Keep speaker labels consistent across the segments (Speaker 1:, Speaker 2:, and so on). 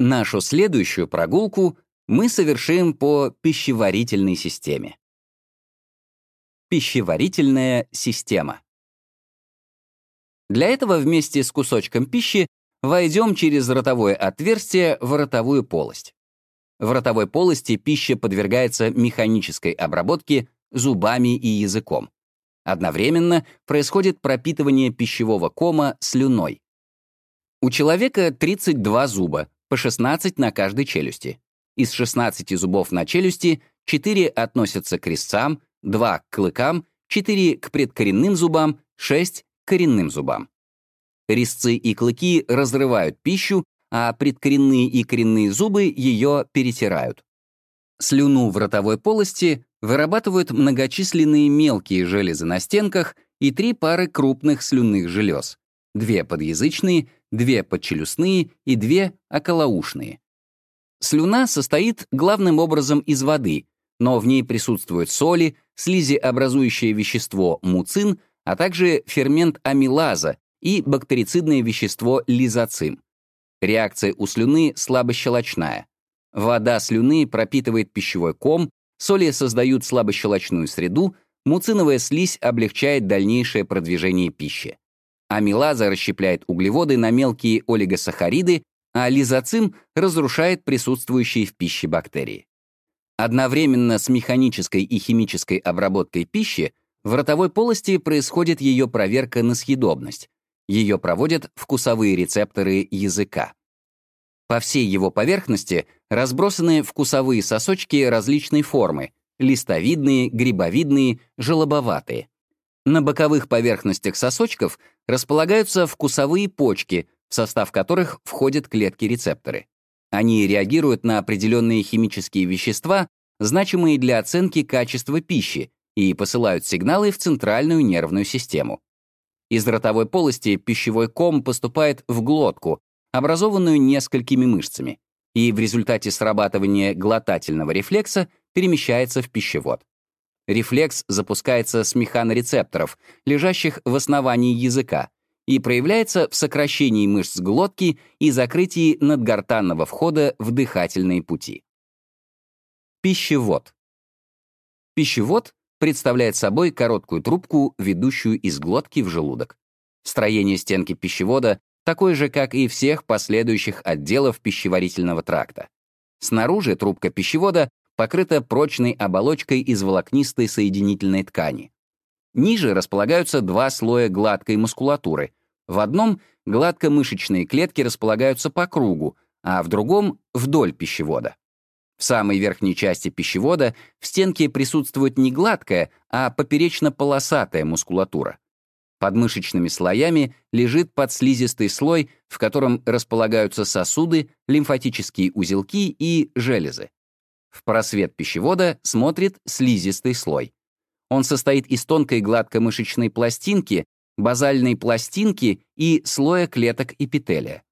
Speaker 1: Нашу следующую прогулку мы совершим по пищеварительной системе. Пищеварительная система. Для этого вместе с кусочком пищи войдем через ротовое отверстие в ротовую полость. В ротовой полости пища подвергается механической обработке зубами и языком. Одновременно происходит пропитывание пищевого кома слюной. У человека 32 зуба, по 16 на каждой челюсти. Из 16 зубов на челюсти 4 относятся к резцам, 2 — к клыкам, 4 — к предкоренным зубам, 6 — к коренным зубам. Резцы и клыки разрывают пищу, а предкоренные и коренные зубы ее перетирают. Слюну в ротовой полости вырабатывают многочисленные мелкие железы на стенках и три пары крупных слюнных желез, две подъязычные, две подчелюстные и две околоушные. Слюна состоит главным образом из воды, но в ней присутствуют соли, слизиобразующее вещество муцин, а также фермент амилаза и бактерицидное вещество лизоцим. Реакция у слюны слабощелочная. Вода слюны пропитывает пищевой ком, соли создают слабощелочную среду, муциновая слизь облегчает дальнейшее продвижение пищи. Амилаза расщепляет углеводы на мелкие олигосахариды, а лизоцим разрушает присутствующие в пище бактерии. Одновременно с механической и химической обработкой пищи в ротовой полости происходит ее проверка на съедобность. Ее проводят вкусовые рецепторы языка. По всей его поверхности разбросаны вкусовые сосочки различной формы — листовидные, грибовидные, желобоватые. На боковых поверхностях сосочков располагаются вкусовые почки, в состав которых входят клетки-рецепторы. Они реагируют на определенные химические вещества, значимые для оценки качества пищи, и посылают сигналы в центральную нервную систему. Из ротовой полости пищевой ком поступает в глотку, образованную несколькими мышцами, и в результате срабатывания глотательного рефлекса перемещается в пищевод. Рефлекс запускается с механорецепторов, лежащих в основании языка, и проявляется в сокращении мышц глотки и закрытии надгортанного входа в дыхательные пути. Пищевод. Пищевод представляет собой короткую трубку, ведущую из глотки в желудок. Строение стенки пищевода такое же, как и всех последующих отделов пищеварительного тракта. Снаружи трубка пищевода покрыта прочной оболочкой из волокнистой соединительной ткани. Ниже располагаются два слоя гладкой мускулатуры. В одном гладкомышечные клетки располагаются по кругу, а в другом — вдоль пищевода. В самой верхней части пищевода в стенке присутствует не гладкая, а поперечно-полосатая мускулатура. Под мышечными слоями лежит подслизистый слой, в котором располагаются сосуды, лимфатические узелки и железы. В просвет пищевода смотрит слизистый слой. Он состоит из тонкой гладкомышечной пластинки, базальной пластинки и слоя клеток эпителия.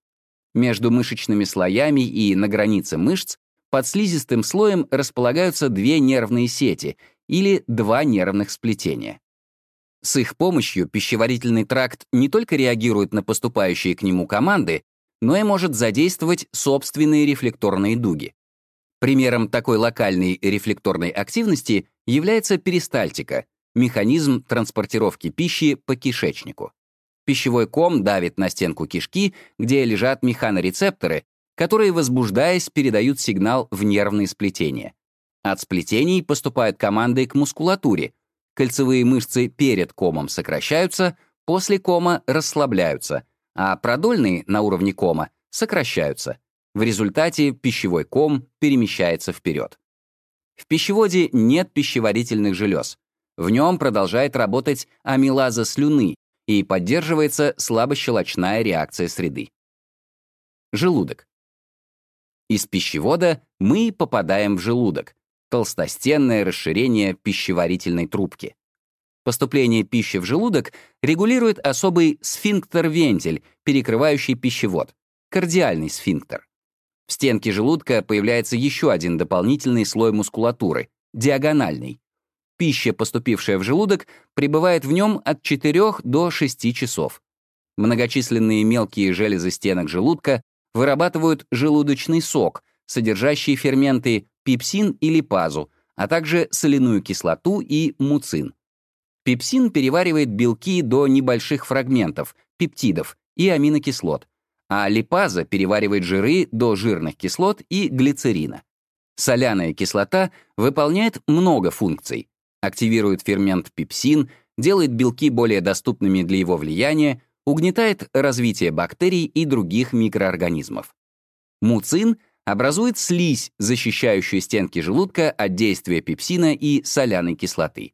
Speaker 1: Между мышечными слоями и на границе мышц под слизистым слоем располагаются две нервные сети или два нервных сплетения. С их помощью пищеварительный тракт не только реагирует на поступающие к нему команды, но и может задействовать собственные рефлекторные дуги. Примером такой локальной рефлекторной активности является перистальтика — механизм транспортировки пищи по кишечнику. Пищевой ком давит на стенку кишки, где лежат механорецепторы, которые, возбуждаясь, передают сигнал в нервные сплетения. От сплетений поступают команды к мускулатуре. Кольцевые мышцы перед комом сокращаются, после кома расслабляются, а продольные на уровне кома сокращаются. В результате пищевой ком перемещается вперед. В пищеводе нет пищеварительных желез. В нем продолжает работать амилаза слюны и поддерживается слабощелочная реакция среды. Желудок. Из пищевода мы попадаем в желудок, толстостенное расширение пищеварительной трубки. Поступление пищи в желудок регулирует особый сфинктер-вентиль, перекрывающий пищевод, кардиальный сфинктер. В стенке желудка появляется еще один дополнительный слой мускулатуры — диагональный. Пища, поступившая в желудок, пребывает в нем от 4 до 6 часов. Многочисленные мелкие железы стенок желудка вырабатывают желудочный сок, содержащий ферменты пепсин и липазу, а также соляную кислоту и муцин. Пепсин переваривает белки до небольших фрагментов, пептидов и аминокислот, а липаза переваривает жиры до жирных кислот и глицерина. Соляная кислота выполняет много функций. Активирует фермент пепсин, делает белки более доступными для его влияния, угнетает развитие бактерий и других микроорганизмов. Муцин образует слизь, защищающую стенки желудка от действия пепсина и соляной кислоты.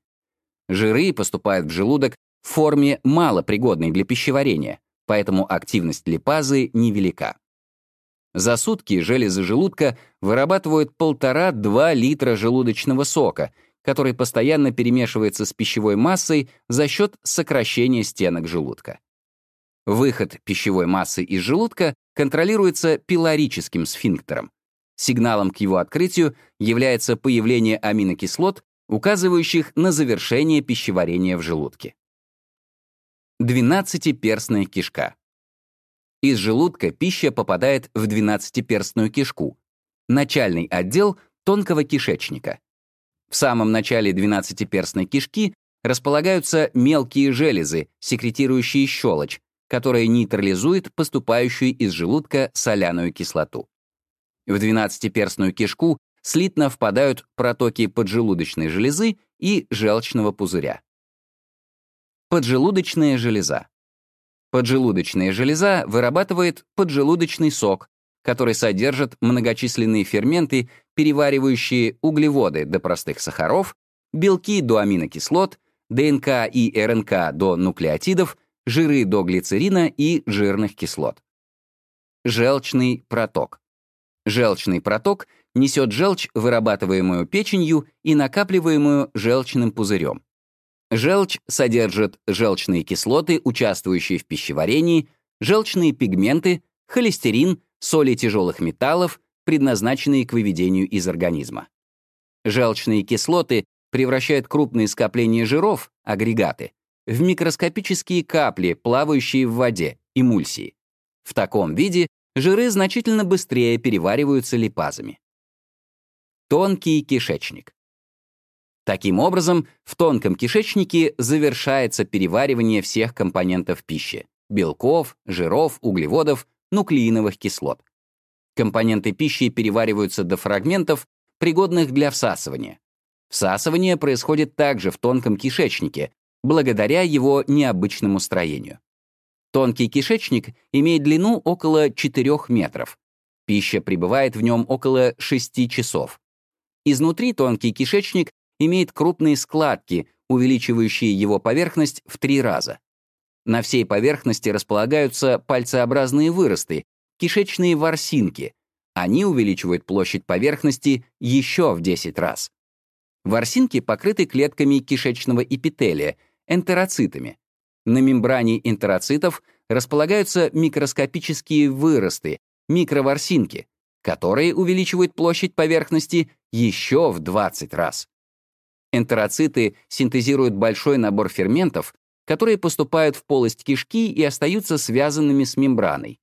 Speaker 1: Жиры поступают в желудок в форме малопригодной для пищеварения, поэтому активность липазы невелика. За сутки железы желудка вырабатывают 1,5-2 литра желудочного сока, который постоянно перемешивается с пищевой массой за счет сокращения стенок желудка. Выход пищевой массы из желудка контролируется пилорическим сфинктером. Сигналом к его открытию является появление аминокислот, указывающих на завершение пищеварения в желудке. Двенадцатиперстная кишка. Из желудка пища попадает в двенадцатиперстную кишку, начальный отдел тонкого кишечника. В самом начале двенадцатиперстной кишки располагаются мелкие железы, секретирующие щелочь, которая нейтрализует поступающую из желудка соляную кислоту. В двенадцатиперстную кишку слитно впадают протоки поджелудочной железы и желчного пузыря. Поджелудочная железа. Поджелудочная железа вырабатывает поджелудочный сок, который содержит многочисленные ферменты, переваривающие углеводы до простых сахаров, белки до аминокислот, ДНК и РНК до нуклеотидов, жиры до глицерина и жирных кислот. Желчный проток. Желчный проток несет желчь, вырабатываемую печенью и накапливаемую желчным пузырем. Желчь содержит желчные кислоты, участвующие в пищеварении, желчные пигменты, холестерин, соли тяжелых металлов, предназначенные к выведению из организма. Желчные кислоты превращают крупные скопления жиров, агрегаты, в микроскопические капли, плавающие в воде, эмульсии. В таком виде жиры значительно быстрее перевариваются липазами. Тонкий кишечник. Таким образом, в тонком кишечнике завершается переваривание всех компонентов пищи — белков, жиров, углеводов, нуклеиновых кислот. Компоненты пищи перевариваются до фрагментов, пригодных для всасывания. Всасывание происходит также в тонком кишечнике, благодаря его необычному строению. Тонкий кишечник имеет длину около 4 метров. Пища пребывает в нем около 6 часов. Изнутри тонкий кишечник имеет крупные складки, увеличивающие его поверхность в три раза. На всей поверхности располагаются пальцеобразные выросты, кишечные ворсинки. Они увеличивают площадь поверхности еще в 10 раз. Ворсинки покрыты клетками кишечного эпителия, энтероцитами. На мембране энтероцитов располагаются микроскопические выросты, микроворсинки, которые увеличивают площадь поверхности еще в 20 раз. Энтероциты синтезируют большой набор ферментов, которые поступают в полость кишки и остаются связанными с мембраной.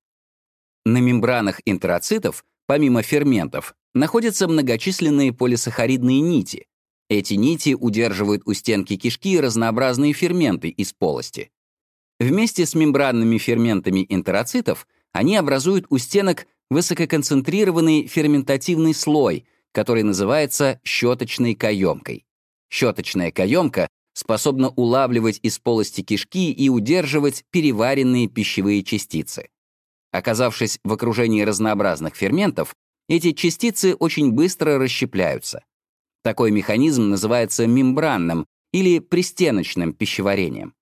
Speaker 1: На мембранах энтероцитов, помимо ферментов, находятся многочисленные полисахаридные нити, эти нити удерживают у стенки кишки разнообразные ферменты из полости. Вместе с мембранными ферментами энтероцитов они образуют у стенок высококонцентрированный ферментативный слой, который называется щеточной каемкой. Щеточная каемка способна улавливать из полости кишки и удерживать переваренные пищевые частицы. Оказавшись в окружении разнообразных ферментов, эти частицы очень быстро расщепляются. Такой механизм называется мембранным или пристеночным пищеварением.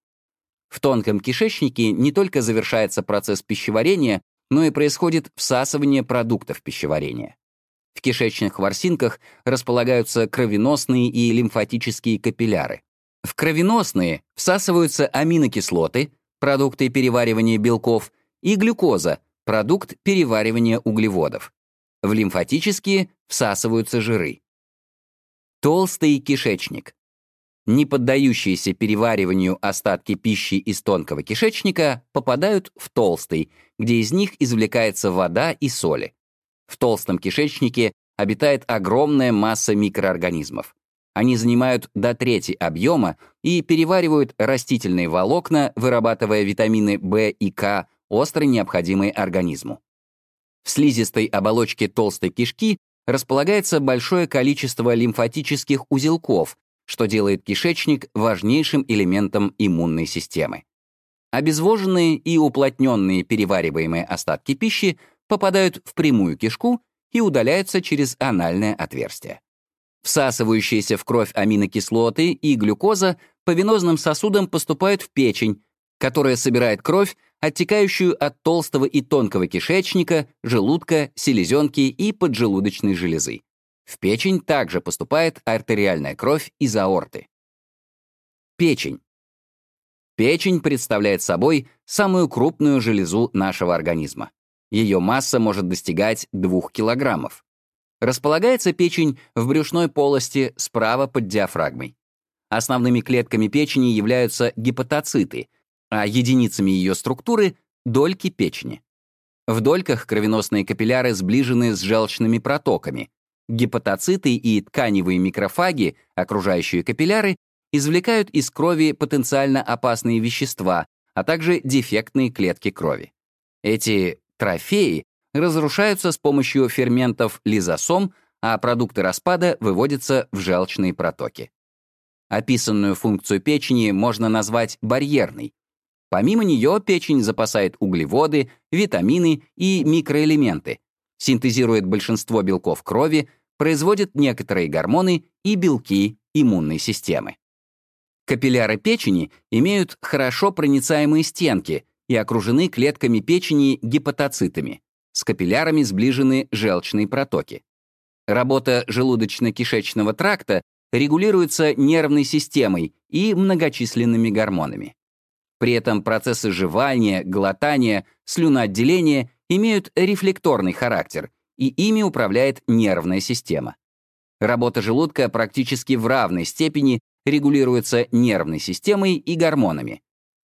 Speaker 1: В тонком кишечнике не только завершается процесс пищеварения, но и происходит всасывание продуктов пищеварения. В кишечных ворсинках располагаются кровеносные и лимфатические капилляры. В кровеносные всасываются аминокислоты, продукты переваривания белков, и глюкоза, продукт переваривания углеводов. В лимфатические всасываются жиры. Толстый кишечник. Не поддающиеся перевариванию остатки пищи из тонкого кишечника попадают в толстый, где из них извлекается вода и соли. В толстом кишечнике обитает огромная масса микроорганизмов. Они занимают до трети объема и переваривают растительные волокна, вырабатывая витамины В и К, остро необходимые организму. В слизистой оболочке толстой кишки располагается большое количество лимфатических узелков, что делает кишечник важнейшим элементом иммунной системы. Обезвоженные и уплотненные перевариваемые остатки пищи попадают в прямую кишку и удаляются через анальное отверстие. Всасывающиеся в кровь аминокислоты и глюкоза по венозным сосудам поступают в печень, которая собирает кровь, оттекающую от толстого и тонкого кишечника, желудка, селезенки и поджелудочной железы. В печень также поступает артериальная кровь из аорты. Печень. Печень представляет собой самую крупную железу нашего организма. Ее масса может достигать 2 килограммов. Располагается печень в брюшной полости справа под диафрагмой. Основными клетками печени являются гепатоциты, а единицами ее структуры — дольки печени. В дольках кровеносные капилляры сближены с желчными протоками, Гепатоциты и тканевые микрофаги, окружающие капилляры, извлекают из крови потенциально опасные вещества, а также дефектные клетки крови. Эти трофеи разрушаются с помощью ферментов лизосом, а продукты распада выводятся в желчные протоки. Описанную функцию печени можно назвать барьерной. Помимо нее печень запасает углеводы, витамины и микроэлементы, синтезирует большинство белков крови, производит некоторые гормоны и белки иммунной системы. Капилляры печени имеют хорошо проницаемые стенки и окружены клетками печени гепатоцитами. С капиллярами сближены желчные протоки. Работа желудочно-кишечного тракта регулируется нервной системой и многочисленными гормонами. При этом процессы жевания, глотания, слюноотделения имеют рефлекторный характер, и ими управляет нервная система. Работа желудка практически в равной степени регулируется нервной системой и гормонами.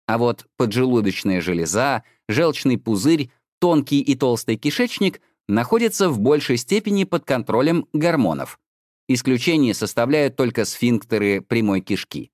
Speaker 1: А вот поджелудочная железа, желчный пузырь, тонкий и толстый кишечник находятся в большей степени под контролем гормонов. Исключение составляют только сфинктеры прямой кишки.